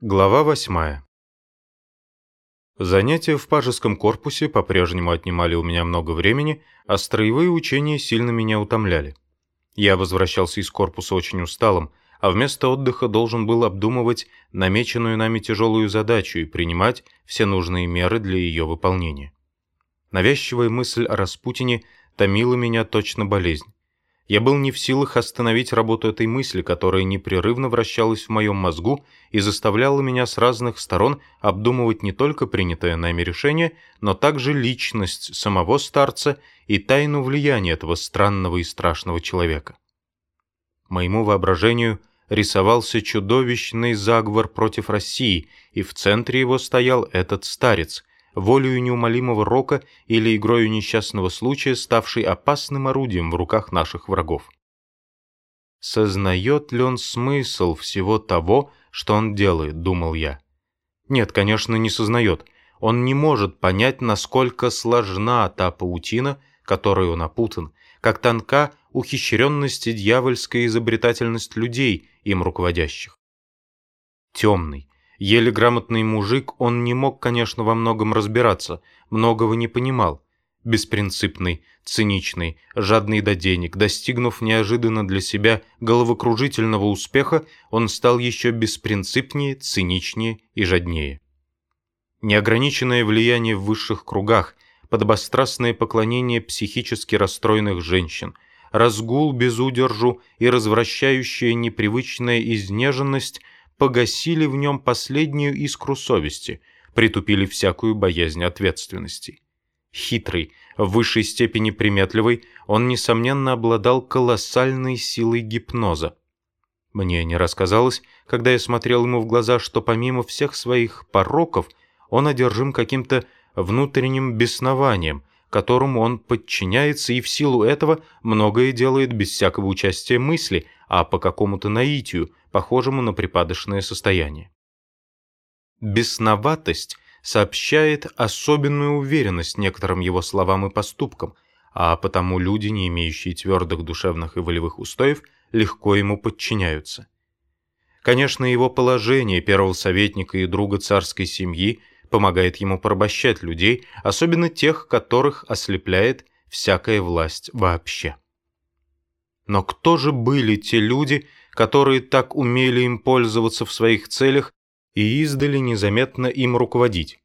Глава восьмая. Занятия в пажеском корпусе по-прежнему отнимали у меня много времени, а строевые учения сильно меня утомляли. Я возвращался из корпуса очень усталым, а вместо отдыха должен был обдумывать намеченную нами тяжелую задачу и принимать все нужные меры для ее выполнения. Навязчивая мысль о Распутине томила меня точно болезнь. Я был не в силах остановить работу этой мысли, которая непрерывно вращалась в моем мозгу и заставляла меня с разных сторон обдумывать не только принятое нами решение, но также личность самого старца и тайну влияния этого странного и страшного человека. Моему воображению рисовался чудовищный заговор против России, и в центре его стоял этот старец – волею неумолимого рока или игрою несчастного случая, ставший опасным орудием в руках наших врагов. Сознает ли он смысл всего того, что он делает, думал я. Нет, конечно, не сознает. Он не может понять, насколько сложна та паутина, которой он опутан, как тонка ухищренность и дьявольская изобретательность людей, им руководящих. Темный, Еле грамотный мужик, он не мог, конечно, во многом разбираться, многого не понимал. Беспринципный, циничный, жадный до денег, достигнув неожиданно для себя головокружительного успеха, он стал еще беспринципнее, циничнее и жаднее. Неограниченное влияние в высших кругах, подобострастное поклонение психически расстроенных женщин, разгул без удержу и развращающая непривычная изнеженность – погасили в нем последнюю искру совести, притупили всякую боязнь ответственности. Хитрый, в высшей степени приметливый, он, несомненно, обладал колоссальной силой гипноза. Мне не рассказалось, когда я смотрел ему в глаза, что помимо всех своих пороков, он одержим каким-то внутренним беснованием, которому он подчиняется и в силу этого многое делает без всякого участия мысли, а по какому-то наитию, похожему на припадочное состояние. Бесноватость сообщает особенную уверенность некоторым его словам и поступкам, а потому люди, не имеющие твердых душевных и волевых устоев, легко ему подчиняются. Конечно, его положение первого советника и друга царской семьи помогает ему порабощать людей, особенно тех, которых ослепляет всякая власть вообще. Но кто же были те люди, которые так умели им пользоваться в своих целях и издали незаметно им руководить?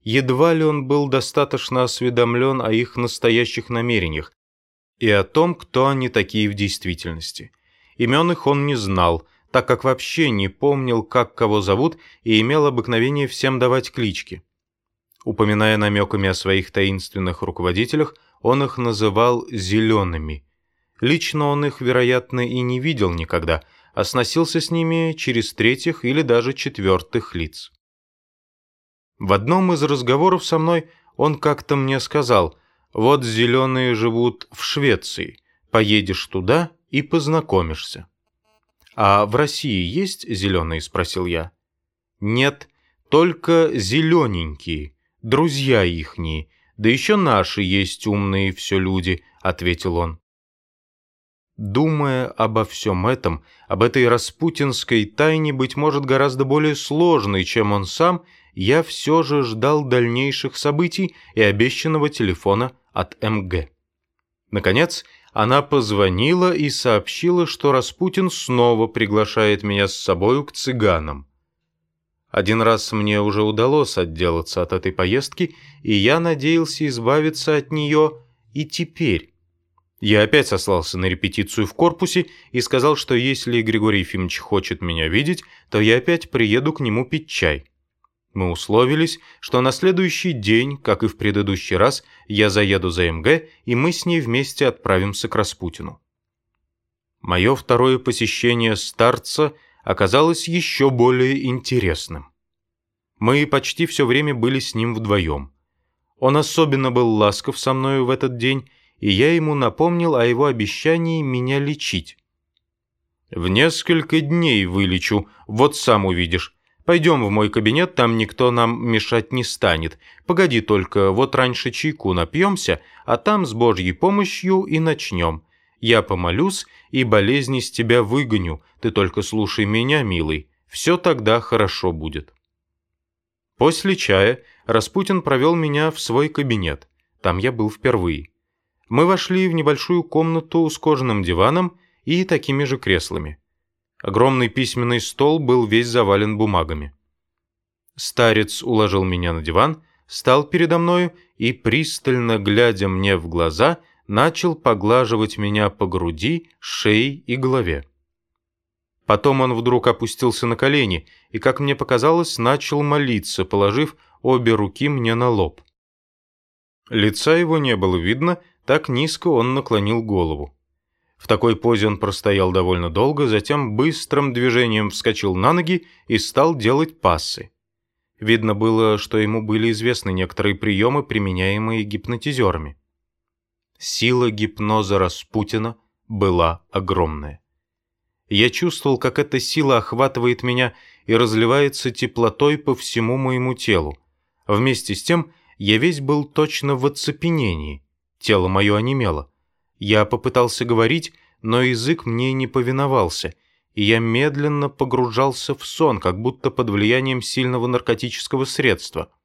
Едва ли он был достаточно осведомлен о их настоящих намерениях и о том, кто они такие в действительности. Имен их он не знал, так как вообще не помнил, как кого зовут, и имел обыкновение всем давать клички. Упоминая намеками о своих таинственных руководителях, он их называл «зелеными», Лично он их, вероятно, и не видел никогда, а сносился с ними через третьих или даже четвертых лиц. В одном из разговоров со мной он как-то мне сказал, «Вот зеленые живут в Швеции, поедешь туда и познакомишься». «А в России есть зеленые?» – спросил я. «Нет, только зелененькие, друзья ихние, да еще наши есть умные все люди», – ответил он. Думая обо всем этом, об этой распутинской тайне, быть может, гораздо более сложной, чем он сам, я все же ждал дальнейших событий и обещанного телефона от МГ. Наконец, она позвонила и сообщила, что Распутин снова приглашает меня с собою к цыганам. Один раз мне уже удалось отделаться от этой поездки, и я надеялся избавиться от нее и теперь. Я опять сослался на репетицию в корпусе и сказал, что если Григорий Ефимович хочет меня видеть, то я опять приеду к нему пить чай. Мы условились, что на следующий день, как и в предыдущий раз, я заеду за МГ, и мы с ней вместе отправимся к Распутину. Мое второе посещение старца оказалось еще более интересным. Мы почти все время были с ним вдвоем. Он особенно был ласков со мною в этот день, и я ему напомнил о его обещании меня лечить. «В несколько дней вылечу, вот сам увидишь. Пойдем в мой кабинет, там никто нам мешать не станет. Погоди только, вот раньше чайку напьемся, а там с Божьей помощью и начнем. Я помолюсь и болезни с тебя выгоню, ты только слушай меня, милый. Все тогда хорошо будет. После чая Распутин провел меня в свой кабинет. Там я был впервые. Мы вошли в небольшую комнату с кожаным диваном и такими же креслами. Огромный письменный стол был весь завален бумагами. Старец уложил меня на диван, стал передо мною и, пристально глядя мне в глаза, начал поглаживать меня по груди, шее и голове. Потом он вдруг опустился на колени и, как мне показалось, начал молиться, положив обе руки мне на лоб. Лица его не было видно, так низко он наклонил голову. В такой позе он простоял довольно долго, затем быстрым движением вскочил на ноги и стал делать пассы. Видно было, что ему были известны некоторые приемы, применяемые гипнотизерами. Сила гипноза Распутина была огромная. Я чувствовал, как эта сила охватывает меня и разливается теплотой по всему моему телу. Вместе с тем я весь был точно в оцепенении. Тело мое онемело. Я попытался говорить, но язык мне не повиновался, и я медленно погружался в сон, как будто под влиянием сильного наркотического средства —